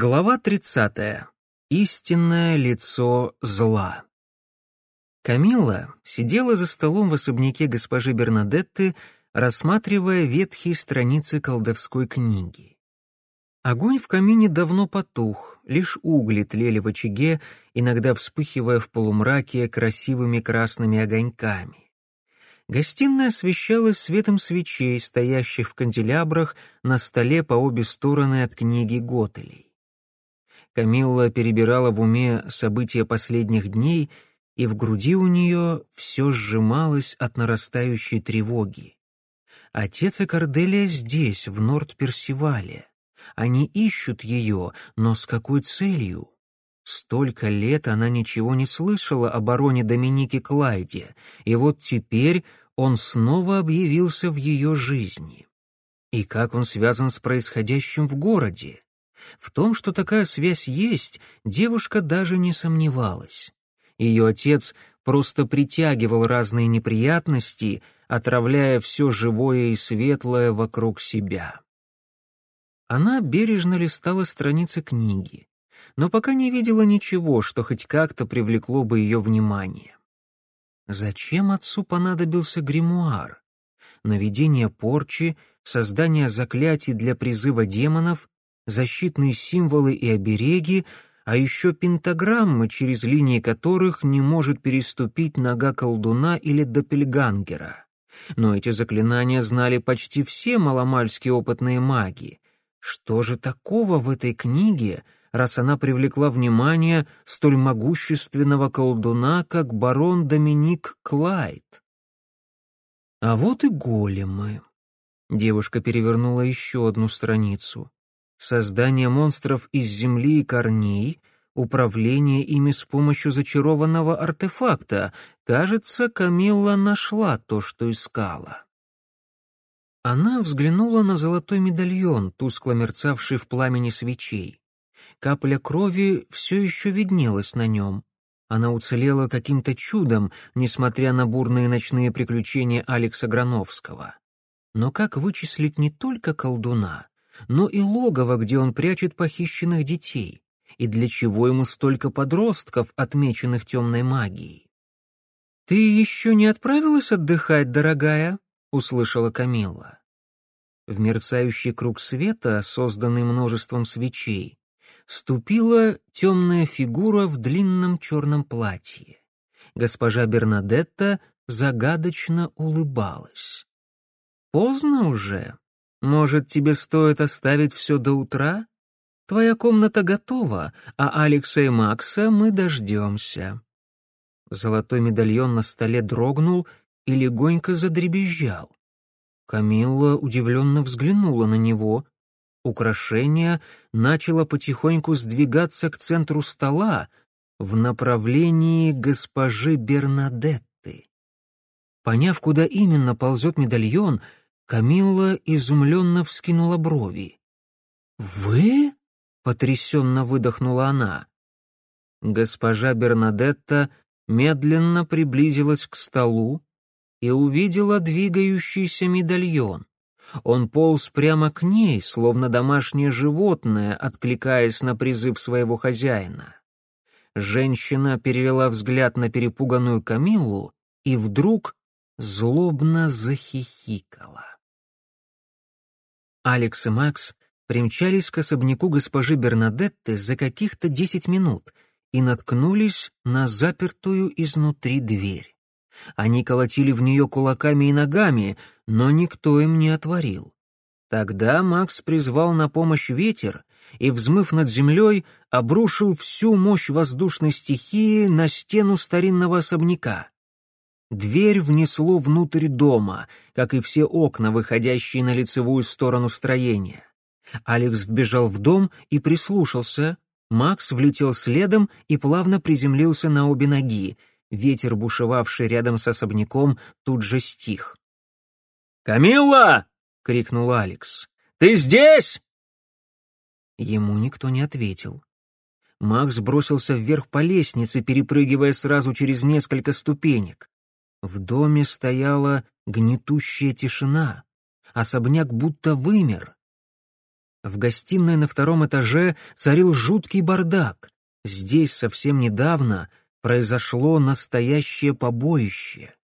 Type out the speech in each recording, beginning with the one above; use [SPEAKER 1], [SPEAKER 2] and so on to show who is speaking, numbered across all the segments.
[SPEAKER 1] Глава 30. Истинное лицо зла. Камилла сидела за столом в особняке госпожи Бернадетты, рассматривая ветхие страницы колдовской книги. Огонь в камине давно потух, лишь угли тлели в очаге, иногда вспыхивая в полумраке красивыми красными огоньками. Гостиная освещалась светом свечей, стоящих в канделябрах на столе по обе стороны от книги Готелей. Камилла перебирала в уме события последних дней, и в груди у нее все сжималось от нарастающей тревоги. Отец и Корделия здесь, в Норд-Персивале. Они ищут ее, но с какой целью? Столько лет она ничего не слышала о бароне Доминике Клайде, и вот теперь он снова объявился в ее жизни. И как он связан с происходящим в городе? В том, что такая связь есть, девушка даже не сомневалась. Ее отец просто притягивал разные неприятности, отравляя все живое и светлое вокруг себя. Она бережно листала страницы книги но пока не видела ничего, что хоть как-то привлекло бы ее внимание. Зачем отцу понадобился гримуар? Наведение порчи, создание заклятий для призыва демонов, защитные символы и обереги, а еще пентаграммы, через линии которых не может переступить нога колдуна или допельгангера. Но эти заклинания знали почти все маломальски опытные маги. Что же такого в этой книге — раз она привлекла внимание столь могущественного колдуна, как барон Доминик Клайд. А вот и големы. Девушка перевернула еще одну страницу. Создание монстров из земли и корней, управление ими с помощью зачарованного артефакта. Кажется, Камилла нашла то, что искала. Она взглянула на золотой медальон, тускло мерцавший в пламени свечей. Капля крови все еще виднелась на нем. Она уцелела каким-то чудом, несмотря на бурные ночные приключения Алекса Грановского. Но как вычислить не только колдуна, но и логово, где он прячет похищенных детей? И для чего ему столько подростков, отмеченных темной магией? «Ты еще не отправилась отдыхать, дорогая?» — услышала Камилла. В мерцающий круг света, созданный множеством свечей, ступила темная фигура в длинном черном платье. Госпожа Бернадетта загадочно улыбалась. «Поздно уже. Может, тебе стоит оставить все до утра? Твоя комната готова, а Алекса и Макса мы дождемся». Золотой медальон на столе дрогнул и легонько задребезжал. Камилла удивленно взглянула на него, украшение начало потихоньку сдвигаться к центру стола в направлении госпожи Бернадетты. Поняв, куда именно ползет медальон, Камилла изумленно вскинула брови. «Вы?» — потрясенно выдохнула она. Госпожа Бернадетта медленно приблизилась к столу и увидела двигающийся медальон. Он полз прямо к ней, словно домашнее животное, откликаясь на призыв своего хозяина. Женщина перевела взгляд на перепуганную Камиллу и вдруг злобно захихикала. Алекс и Макс примчались к особняку госпожи Бернадетты за каких-то десять минут и наткнулись на запертую изнутри дверь. Они колотили в нее кулаками и ногами, но никто им не отворил. Тогда Макс призвал на помощь ветер и, взмыв над землей, обрушил всю мощь воздушной стихии на стену старинного особняка. Дверь внесло внутрь дома, как и все окна, выходящие на лицевую сторону строения. Алекс вбежал в дом и прислушался. Макс влетел следом и плавно приземлился на обе ноги. Ветер, бушевавший рядом с особняком, тут же стих. «Камилла!» — крикнул Алекс. «Ты здесь?» Ему никто не ответил. Макс бросился вверх по лестнице, перепрыгивая сразу через несколько ступенек. В доме стояла гнетущая тишина. Особняк будто вымер. В гостиной на втором этаже царил жуткий бардак. Здесь совсем недавно произошло настоящее побоище.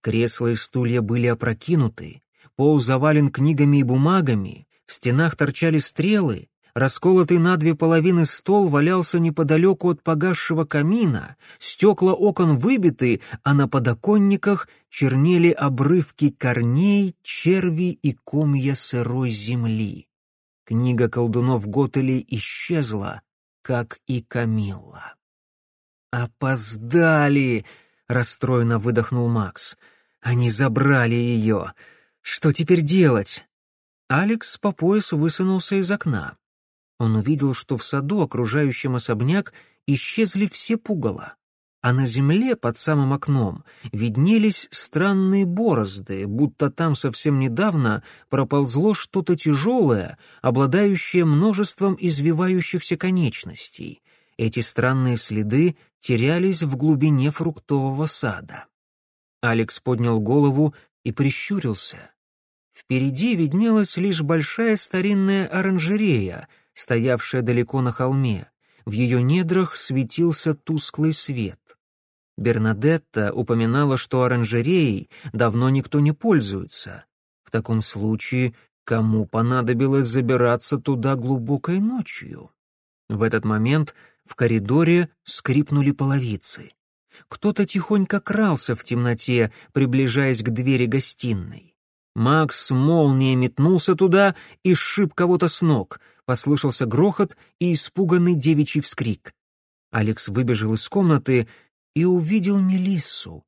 [SPEAKER 1] Кресла и стулья были опрокинуты, пол завален книгами и бумагами, в стенах торчали стрелы, расколотый на две половины стол валялся неподалеку от погасшего камина, стекла окон выбиты, а на подоконниках чернели обрывки корней, черви и комья сырой земли. Книга колдунов Готели исчезла, как и Камилла. «Опоздали!» — расстроенно выдохнул Макс. «Они забрали ее. Что теперь делать?» Алекс по пояс высунулся из окна. Он увидел, что в саду, окружающем особняк, исчезли все пугала, а на земле под самым окном виднелись странные борозды, будто там совсем недавно проползло что-то тяжелое, обладающее множеством извивающихся конечностей. Эти странные следы терялись в глубине фруктового сада. Алекс поднял голову и прищурился. Впереди виднелась лишь большая старинная оранжерея — стоявшая далеко на холме. В ее недрах светился тусклый свет. Бернадетта упоминала, что оранжереей давно никто не пользуется. В таком случае кому понадобилось забираться туда глубокой ночью? В этот момент в коридоре скрипнули половицы. Кто-то тихонько крался в темноте, приближаясь к двери гостиной. Макс молнией метнулся туда и сшиб кого-то с ног — послышался грохот и испуганный девичий вскрик. Алекс выбежал из комнаты и увидел Мелиссу.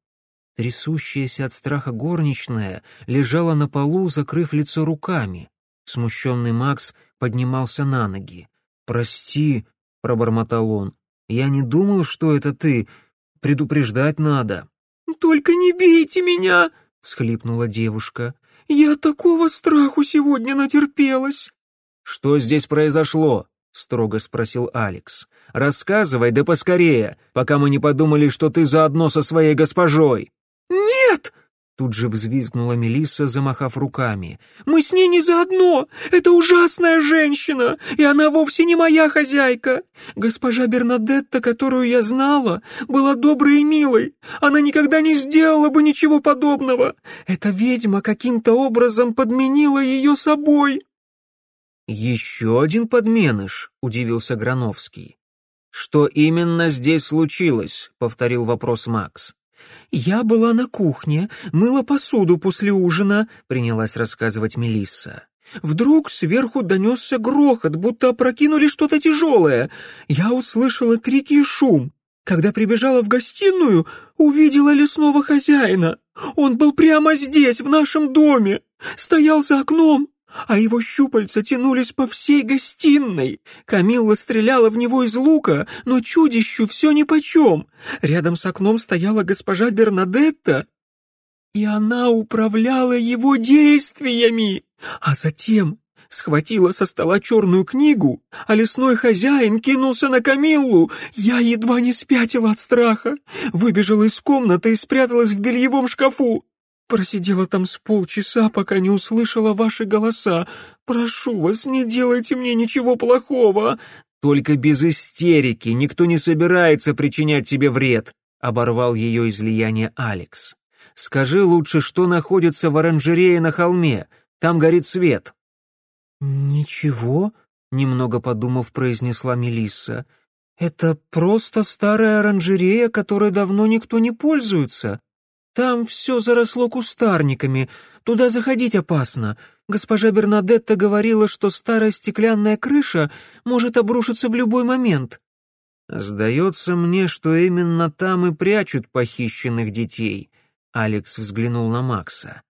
[SPEAKER 1] Трясущаяся от страха горничная лежала на полу, закрыв лицо руками. Смущенный Макс поднимался на ноги. «Прости», — пробормотал он, — «я не думал, что это ты. Предупреждать надо».
[SPEAKER 2] «Только не бейте меня!» — всхлипнула девушка. «Я такого страху сегодня натерпелась!»
[SPEAKER 1] «Что здесь произошло?» — строго спросил Алекс. «Рассказывай, да поскорее, пока мы не подумали, что ты заодно со своей госпожой».
[SPEAKER 2] «Нет!» — тут же взвизгнула Мелисса, замахав руками. «Мы с ней не заодно! Это ужасная женщина, и она вовсе не моя хозяйка! Госпожа Бернадетта, которую я знала, была доброй и милой. Она никогда не сделала бы ничего подобного. Эта ведьма каким-то образом подменила ее собой!»
[SPEAKER 1] «Еще один подменыш?» — удивился Грановский. «Что именно здесь случилось?» — повторил вопрос Макс.
[SPEAKER 2] «Я была на кухне, мыла посуду после ужина», — принялась рассказывать Мелисса. Вдруг сверху донесся грохот, будто опрокинули что-то тяжелое. Я услышала крики и шум. Когда прибежала в гостиную, увидела лесного хозяина. Он был прямо здесь, в нашем доме. Стоял за окном, а его щупальца тянулись по всей гостиной. Камилла стреляла в него из лука, но чудищу все нипочем. Рядом с окном стояла госпожа Бернадетта, и она управляла его действиями. А затем схватила со стола черную книгу, а лесной хозяин кинулся на Камиллу. Я едва не спятила от страха, выбежала из комнаты и спряталась в бельевом шкафу. Просидела там с полчаса, пока не услышала ваши голоса. Прошу вас, не делайте мне ничего плохого.
[SPEAKER 1] Только без истерики, никто не собирается причинять тебе вред, оборвал ее излияние Алекс. Скажи лучше, что находится в оранжерее на холме. Там горит свет.
[SPEAKER 2] Ничего, немного подумав, произнесла Мелисса. Это просто старая оранжерея, которой давно никто не пользуется. Там все заросло кустарниками, туда заходить опасно. Госпожа Бернадетта говорила, что старая стеклянная крыша может обрушиться в любой момент».
[SPEAKER 1] «Сдается мне, что именно там и прячут похищенных детей», — Алекс взглянул на Макса.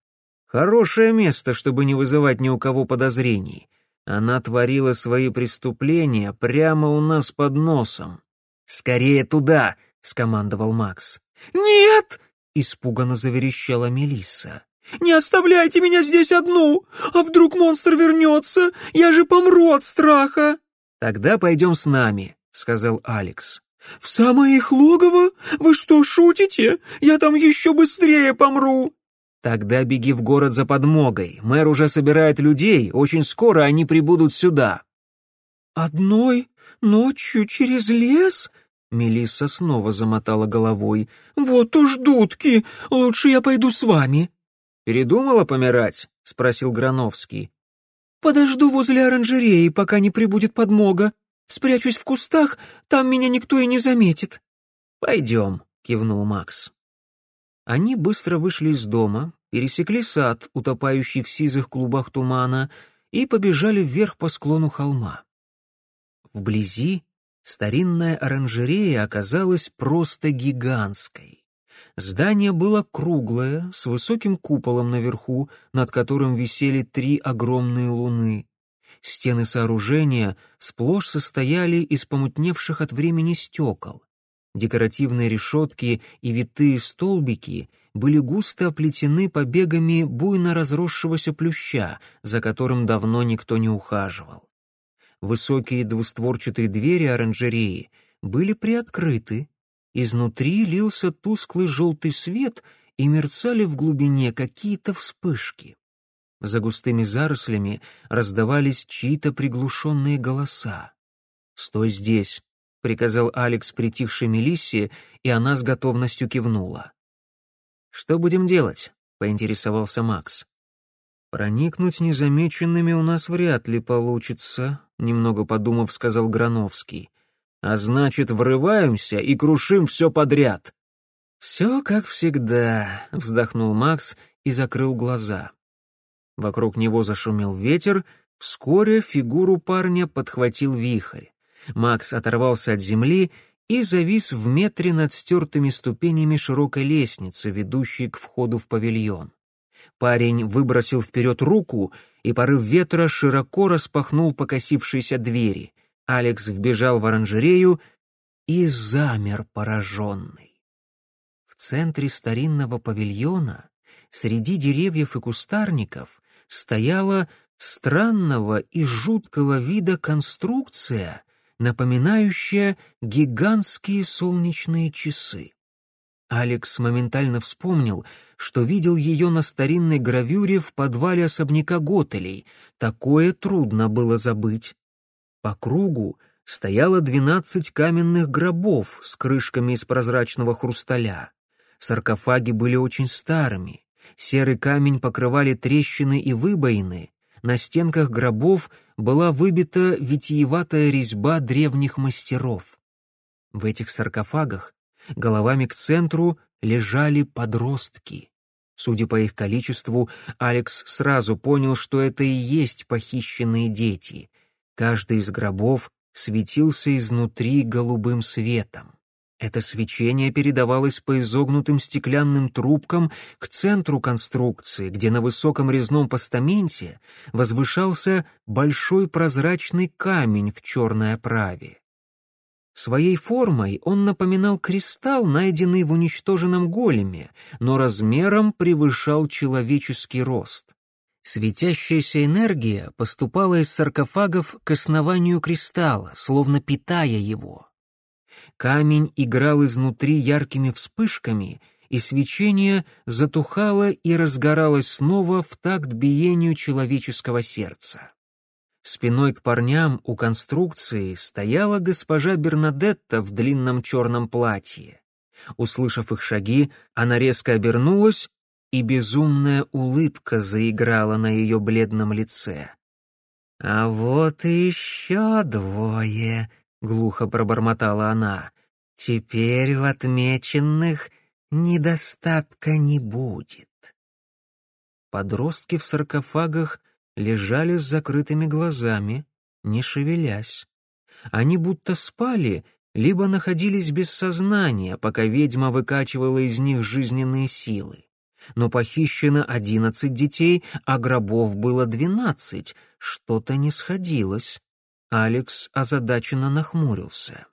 [SPEAKER 1] «Хорошее место, чтобы не вызывать ни у кого подозрений. Она творила свои преступления прямо у нас под носом». «Скорее туда!» — скомандовал Макс.
[SPEAKER 2] «Нет!»
[SPEAKER 1] — испуганно заверещала Мелисса.
[SPEAKER 2] «Не оставляйте меня здесь одну! А вдруг монстр вернется? Я же помру от страха!»
[SPEAKER 1] «Тогда пойдем с нами», — сказал Алекс.
[SPEAKER 2] «В самое их логово? Вы что, шутите? Я там еще быстрее помру!»
[SPEAKER 1] «Тогда беги в город за подмогой. Мэр уже собирает людей, очень скоро они прибудут сюда».
[SPEAKER 2] «Одной ночью через лес?» Мелисса снова замотала головой. «Вот уж дудки! Лучше я пойду с вами!»
[SPEAKER 1] «Передумала помирать?» — спросил Грановский.
[SPEAKER 2] «Подожду возле оранжереи, пока не прибудет подмога. Спрячусь в кустах, там меня никто и не заметит».
[SPEAKER 1] «Пойдем», — кивнул Макс. Они быстро вышли из дома, пересекли сад, утопающий в сизых клубах тумана, и побежали вверх по склону холма. Вблизи старинная оранжерея оказалась просто гигантской. Здание было круглое, с высоким куполом наверху, над которым висели три огромные луны. Стены сооружения сплошь состояли из помутневших от времени стекол. Декоративные решетки и витые столбики были густо оплетены побегами буйно разросшегося плюща, за которым давно никто не ухаживал. Высокие двустворчатые двери оранжереи были приоткрыты, изнутри лился тусклый желтый свет и мерцали в глубине какие-то вспышки. За густыми зарослями раздавались чьи-то приглушенные голоса. «Стой здесь», приказал Алекс притихшей Мелиссе, и она с готовностью кивнула. «Что будем делать?» — поинтересовался Макс. «Проникнуть незамеченными у нас вряд ли получится», — немного подумав, сказал Грановский. «А значит, врываемся и крушим все подряд». «Все как всегда», — вздохнул Макс и закрыл глаза. Вокруг него зашумел ветер, вскоре фигуру парня подхватил вихрь. Макс оторвался от земли и завис в метре над стертыми ступенями широкой лестницы, ведущей к входу в павильон. Парень выбросил вперед руку, и порыв ветра широко распахнул покосившиеся двери. Алекс вбежал в оранжерею и замер пораженный. В центре старинного павильона, среди деревьев и кустарников, стояла странного и жуткого вида конструкция, напоминающая гигантские солнечные часы. Алекс моментально вспомнил, что видел ее на старинной гравюре в подвале особняка Готелей. Такое трудно было забыть. По кругу стояло двенадцать каменных гробов с крышками из прозрачного хрусталя. Саркофаги были очень старыми. Серый камень покрывали трещины и выбоины, на стенках гробов была выбита витиеватая резьба древних мастеров. В этих саркофагах головами к центру лежали подростки. Судя по их количеству, Алекс сразу понял, что это и есть похищенные дети. Каждый из гробов светился изнутри голубым светом. Это свечение передавалось по изогнутым стеклянным трубкам к центру конструкции, где на высоком резном постаменте возвышался большой прозрачный камень в черной оправе. Своей формой он напоминал кристалл, найденный в уничтоженном големе, но размером превышал человеческий рост. Светящаяся энергия поступала из саркофагов к основанию кристалла, словно питая его. Камень играл изнутри яркими вспышками, и свечение затухало и разгоралось снова в такт биению человеческого сердца. Спиной к парням у конструкции стояла госпожа Бернадетта в длинном черном платье. Услышав их шаги, она резко обернулась, и безумная улыбка заиграла на ее бледном лице. «А вот и еще двое», глухо пробормотала она. Теперь в отмеченных недостатка не будет. Подростки в саркофагах лежали с закрытыми глазами, не шевелясь. Они будто спали, либо находились без сознания, пока ведьма выкачивала из них жизненные силы. Но похищено одиннадцать детей, а гробов было двенадцать, что-то не сходилось. Алекс озадаченно нахмурился.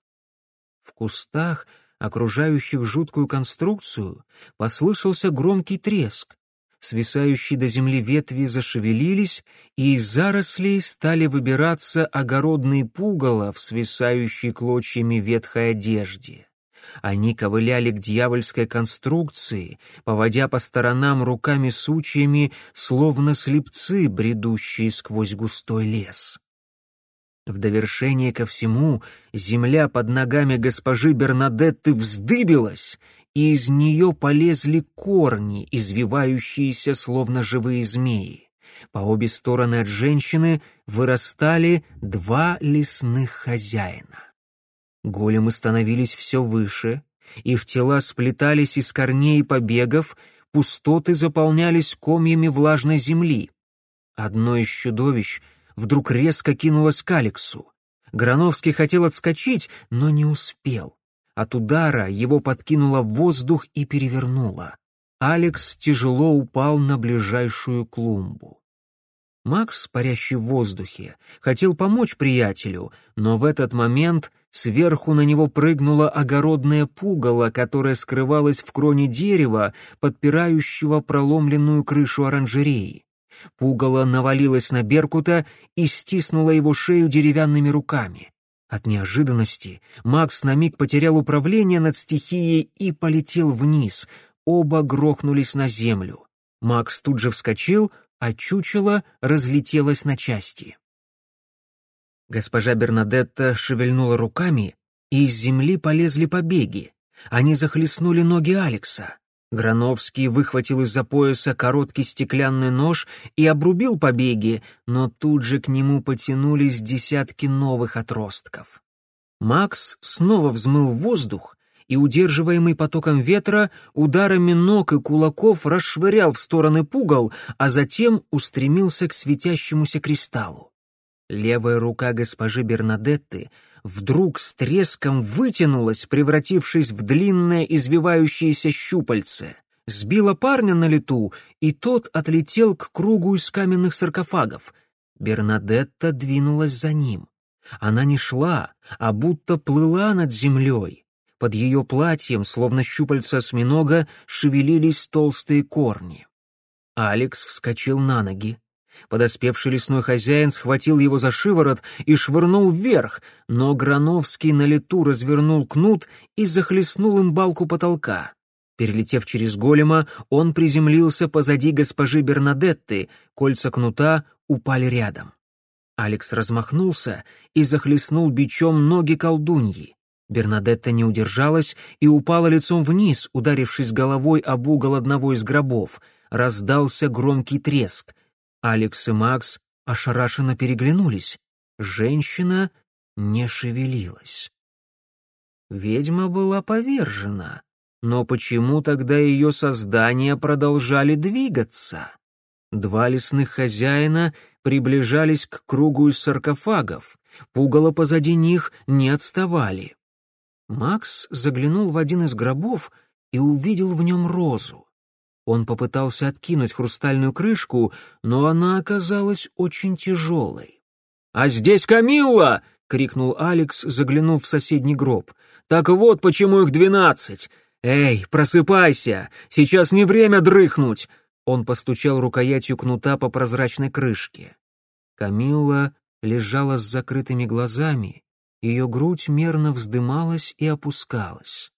[SPEAKER 1] В кустах, окружающих жуткую конструкцию, послышался громкий треск. Свисающие до земли ветви зашевелились, и из зарослей стали выбираться огородные пугало в свисающей клочьями ветхой одежде. Они ковыляли к дьявольской конструкции, поводя по сторонам руками-сучьями, словно слепцы, бредущие сквозь густой лес. В довершение ко всему земля под ногами госпожи Бернадетты вздыбилась, и из нее полезли корни, извивающиеся словно живые змеи. По обе стороны от женщины вырастали два лесных хозяина. Големы становились все выше, их тела сплетались из корней и побегов, пустоты заполнялись комьями влажной земли. Одно из чудовищ вдруг резко кинулось к Алексу. Грановский хотел отскочить, но не успел. От удара его подкинуло в воздух и перевернуло. Алекс тяжело упал на ближайшую клумбу. Макс, парящий в воздухе, хотел помочь приятелю, но в этот момент сверху на него прыгнуло огородное пугало, которое скрывалось в кроне дерева, подпирающего проломленную крышу оранжереи. Пугало навалилось на Беркута и стиснуло его шею деревянными руками. От неожиданности Макс на миг потерял управление над стихией и полетел вниз. Оба грохнулись на землю. Макс тут же вскочил, а чучело разлетелось на части. Госпожа Бернадетта шевельнула руками, и из земли полезли побеги. Они захлестнули ноги Алекса. Грановский выхватил из-за пояса короткий стеклянный нож и обрубил побеги, но тут же к нему потянулись десятки новых отростков. Макс снова взмыл воздух и, удерживаемый потоком ветра, ударами ног и кулаков расшвырял в стороны пугал, а затем устремился к светящемуся кристаллу. Левая рука госпожи Бернадетты — вдруг с треском вытянулась, превратившись в длинное извивающееся щупальце, сбила парня на лету, и тот отлетел к кругу из каменных саркофагов. Бернадетта двинулась за ним. Она не шла, а будто плыла над землей. Под ее платьем, словно щупальца осьминога, шевелились толстые корни. Алекс вскочил на ноги. Подоспевший лесной хозяин схватил его за шиворот и швырнул вверх, но Грановский на лету развернул кнут и захлестнул им балку потолка. Перелетев через голема, он приземлился позади госпожи Бернадетты, кольца кнута упали рядом. Алекс размахнулся и захлестнул бичом ноги колдуньи. Бернадетта не удержалась и упала лицом вниз, ударившись головой об угол одного из гробов. Раздался громкий треск — Алекс и Макс ошарашенно переглянулись. Женщина не шевелилась. Ведьма была повержена, но почему тогда ее создания продолжали двигаться? Два лесных хозяина приближались к кругу из саркофагов, пугало позади них не отставали. Макс заглянул в один из гробов и увидел в нем розу. Он попытался откинуть хрустальную крышку, но она оказалась очень тяжелой. «А здесь Камилла!» — крикнул Алекс, заглянув в соседний гроб. «Так вот, почему их двенадцать! Эй, просыпайся! Сейчас не время дрыхнуть!» Он постучал рукоятью кнута по прозрачной крышке. Камилла лежала с закрытыми глазами, ее грудь мерно вздымалась и опускалась.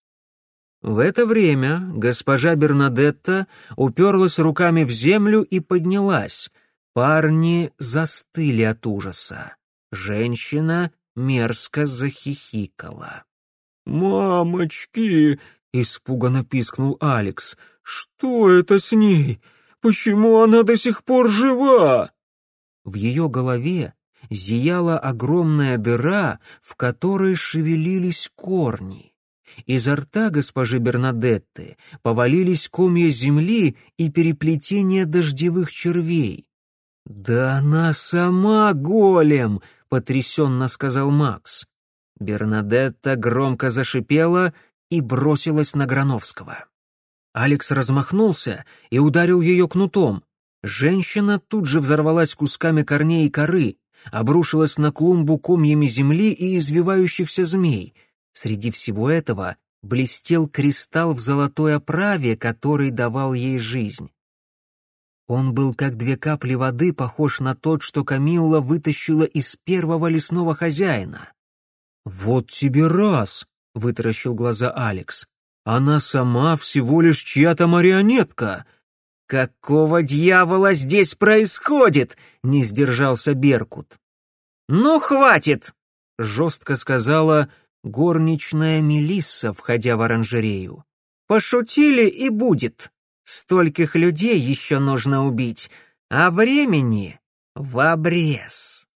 [SPEAKER 1] В это время госпожа Бернадетта уперлась руками в землю и поднялась. Парни застыли от ужаса. Женщина мерзко захихикала.
[SPEAKER 2] «Мамочки!» — испуганно пискнул Алекс. «Что это с ней? Почему она до сих пор жива?»
[SPEAKER 1] В ее голове зияла огромная дыра, в которой шевелились корни. Изо рта госпожи Бернадетты повалились комья земли и переплетения дождевых червей. «Да она сама голем!» — потрясенно сказал Макс. Бернадетта громко зашипела и бросилась на Грановского. Алекс размахнулся и ударил ее кнутом. Женщина тут же взорвалась кусками корней и коры, обрушилась на клумбу комьями земли и извивающихся змей — Среди всего этого блестел кристалл в золотой оправе, который давал ей жизнь. Он был как две капли воды, похож на тот, что Камилла вытащила из первого лесного хозяина.
[SPEAKER 2] «Вот тебе раз!» — вытаращил глаза Алекс. «Она сама всего лишь чья-то марионетка!»
[SPEAKER 1] «Какого дьявола здесь происходит?» — не сдержался Беркут. «Ну, хватит!» — жестко сказала горничная Мелисса, входя в оранжерею. «Пошутили и будет. Стольких людей еще нужно убить, а времени в обрез».